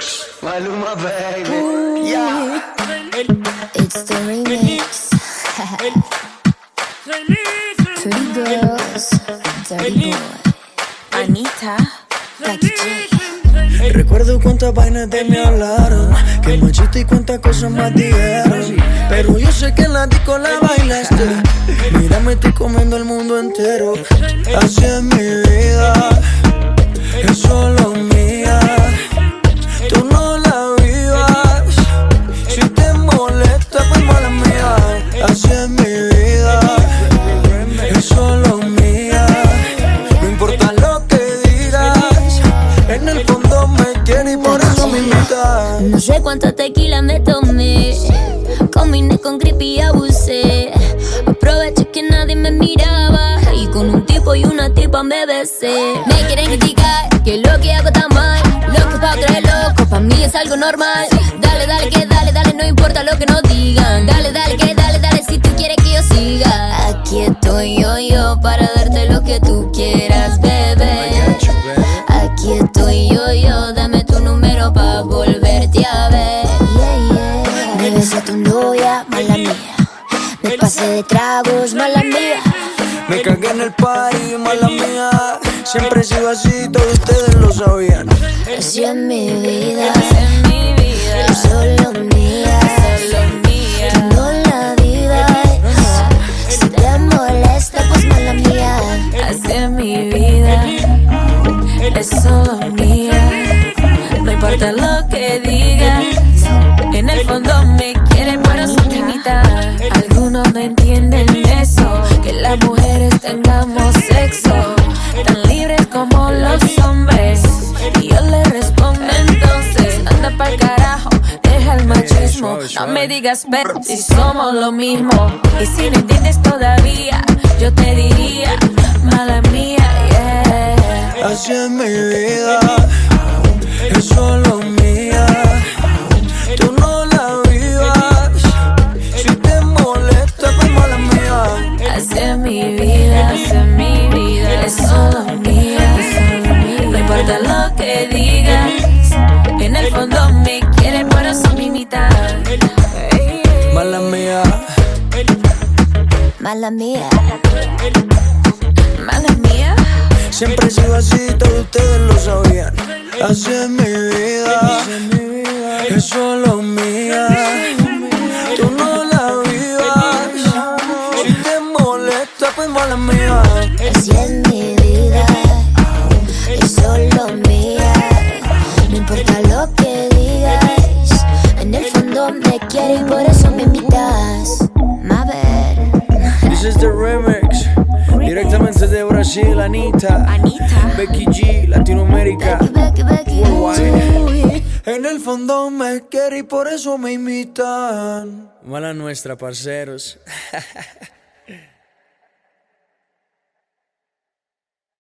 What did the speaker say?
Maluma, baby. Yeah. It's the remix. Pretty girls, dirty boy. Anita, Like J. Recuerdo cuántas vainas de mí hablaron, que machista y cuántas cosas más dijeron. Pero yo sé que en la disco la bailaste. Mírame, estoy comiendo el mundo entero. Así es mi vida, es solo mía. Quiere por eso me imitas. No sé cuánta tequila me tomé. Combiné con creepy y abusé. Aproveché que nadie me miraba. Y con un tipo y una tipa me besé. Me quieren criticar que lo que hago está mal. Lo que pa' es loco, pa' mí es algo normal. De tragos, mala mía. Me cagué en el party, mala mía. Siempre he sido así, todos ustedes lo sabían. Así es mi vida, en mi vida, es solo mía. solo mía. Tú no la vivas. Si te molesta, pues mala mía. Así es mi vida, es solo mía. No importa lo como los hombres. Y yo le respondo entonces, anda pa'l carajo, deja el machismo. No me digas, ven, si somos lo mismo. Y si no entiendes todavía, yo te diría, mala mía, yeah. Así es mi vida, es solo mía. Tú no la vivas. Si te molesta, pues mala mía. Así es mi vida, así es mi vida, Mala mía. Mala mía, Siempre he sido así, todos ustedes lo sabían. Así es mi vida, es solo mía. Tú no la vivas. Si te molesta, pues mala mía. Así es mi vida, es solo mía. No importa lo que digas, en el fondo me quieres y por eso is the remix. Directamente de Brasil, Anita. Anita. Becky G, Latinoamérica. Becky, Becky, Worldwide. En el fondo me quiere y por eso me imitan. Mala nuestra, parceros.